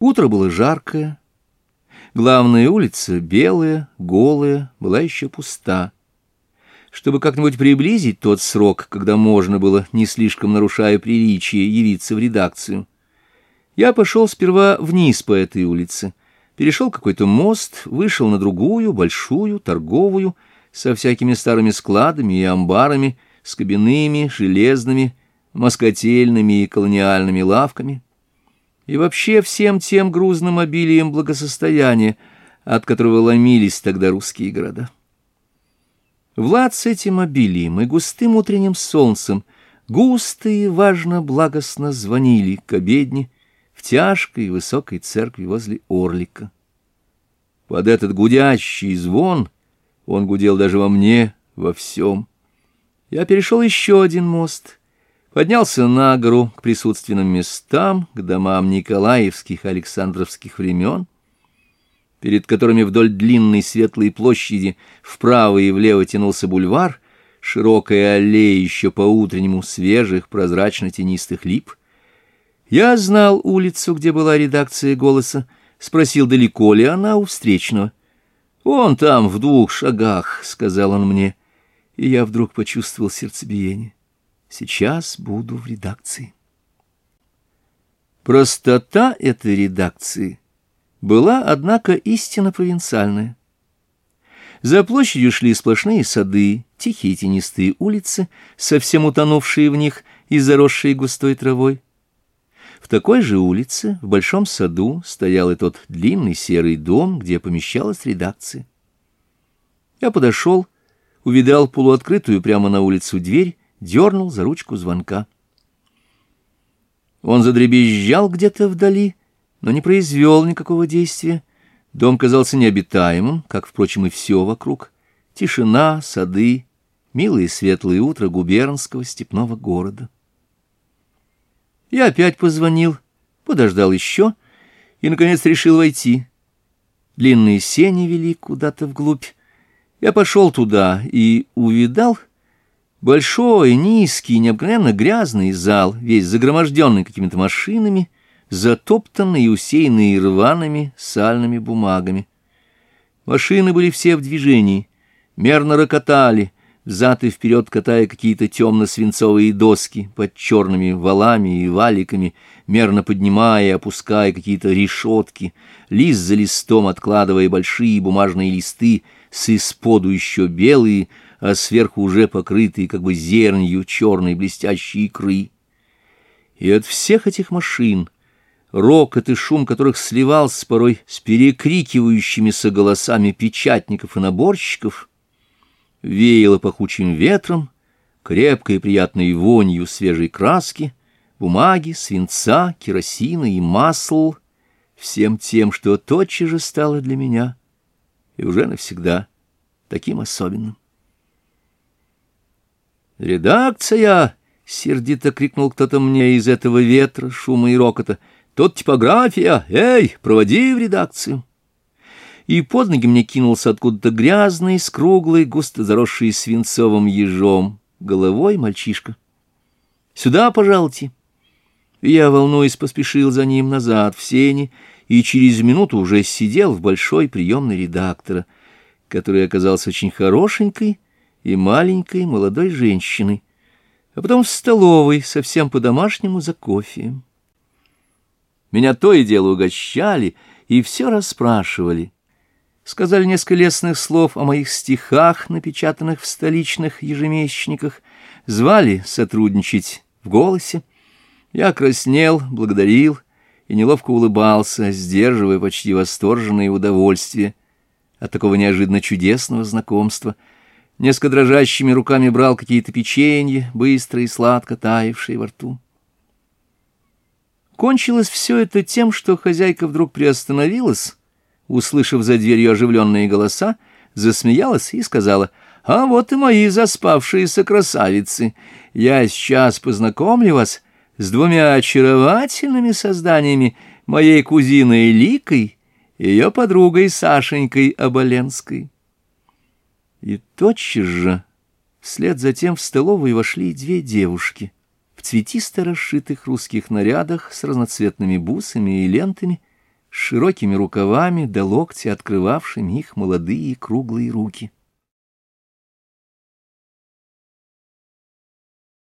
Утро было жаркое. Главная улица, белая, голая, была еще пуста. Чтобы как-нибудь приблизить тот срок, когда можно было, не слишком нарушая приличие, явиться в редакцию, я пошел сперва вниз по этой улице, перешел какой-то мост, вышел на другую, большую, торговую, со всякими старыми складами и амбарами, с кабинными, железными, москотельными и колониальными лавками — и вообще всем тем грузным обилием благосостояния, от которого ломились тогда русские города. Влад с этим обилием и густым утренним солнцем густо и важно благостно звонили к обедне в тяжкой высокой церкви возле Орлика. Под этот гудящий звон он гудел даже во мне, во всем. Я перешел еще один мост — поднялся на гору к присутственным местам, к домам Николаевских Александровских времен, перед которыми вдоль длинной светлой площади вправо и влево тянулся бульвар, широкая аллея еще по-утреннему свежих прозрачно-тенистых лип. Я знал улицу, где была редакция «Голоса», спросил, далеко ли она у встречного. «Он там, в двух шагах», — сказал он мне, и я вдруг почувствовал сердцебиение. Сейчас буду в редакции. Простота этой редакции была, однако, истинно провинциальная. За площадью шли сплошные сады, тихие тенистые улицы, совсем утонувшие в них и заросшие густой травой. В такой же улице, в большом саду, стоял и тот длинный серый дом, где помещалась редакция. Я подошел, увидал полуоткрытую прямо на улицу дверь дернул за ручку звонка. Он задребезжал где-то вдали, но не произвел никакого действия. Дом казался необитаемым, как, впрочем, и все вокруг. Тишина, сады, милые светлые утро губернского степного города. Я опять позвонил, подождал еще и, наконец, решил войти. Длинные сени вели куда-то вглубь. Я пошел туда и увидал Большой, низкий, необыкновенно грязный зал, весь загроможденный какими-то машинами, затоптанный и усеянный рваными сальными бумагами. Машины были все в движении, мерно рокотали, взад и вперед катая какие-то темно-свинцовые доски под черными валами и валиками, мерно поднимая и опуская какие-то решетки, лист за листом откладывая большие бумажные листы с исподу еще белые, а сверху уже покрытые как бы зернью черной блестящей икры. И от всех этих машин, рокот и шум которых сливался порой с перекрикивающимися голосами печатников и наборщиков, веяло пахучим ветром, крепкой и приятной вонью свежей краски, бумаги, свинца, керосина и масла всем тем, что тотчас же стало для меня и уже навсегда таким особенным. «Редакция!» — сердито крикнул кто-то мне из этого ветра, шума и рокота. «Тут типография! Эй, проводи в редакцию!» И под ноги мне кинулся откуда-то грязный, скруглый, густо заросший свинцовым ежом, головой мальчишка. «Сюда, пожалуйте!» Я, волнуясь, поспешил за ним назад в сени и через минуту уже сидел в большой приемной редактора, который оказался очень хорошенькой, и маленькой молодой женщиной, а потом в столовой совсем по-домашнему за кофе. Меня то и дело угощали и все расспрашивали. Сказали несколько лестных слов о моих стихах, напечатанных в столичных ежемесячниках, звали сотрудничать в голосе. Я краснел, благодарил и неловко улыбался, сдерживая почти восторженное удовольствие от такого неожиданно чудесного знакомства — несколько дрожащими руками брал какие-то печенья, быстро и сладко таявшие во рту. Кончилось все это тем, что хозяйка вдруг приостановилась, услышав за дверью оживленные голоса, засмеялась и сказала, «А вот и мои заспавшиеся красавицы! Я сейчас познакомлю вас с двумя очаровательными созданиями моей кузиной Ликой и ее подругой Сашенькой Оболенской». И тотчас же вслед за тем в столовую вошли две девушки в цветисто расшитых русских нарядах с разноцветными бусами и лентами, с широкими рукавами до да локтя открывавшими их молодые круглые руки.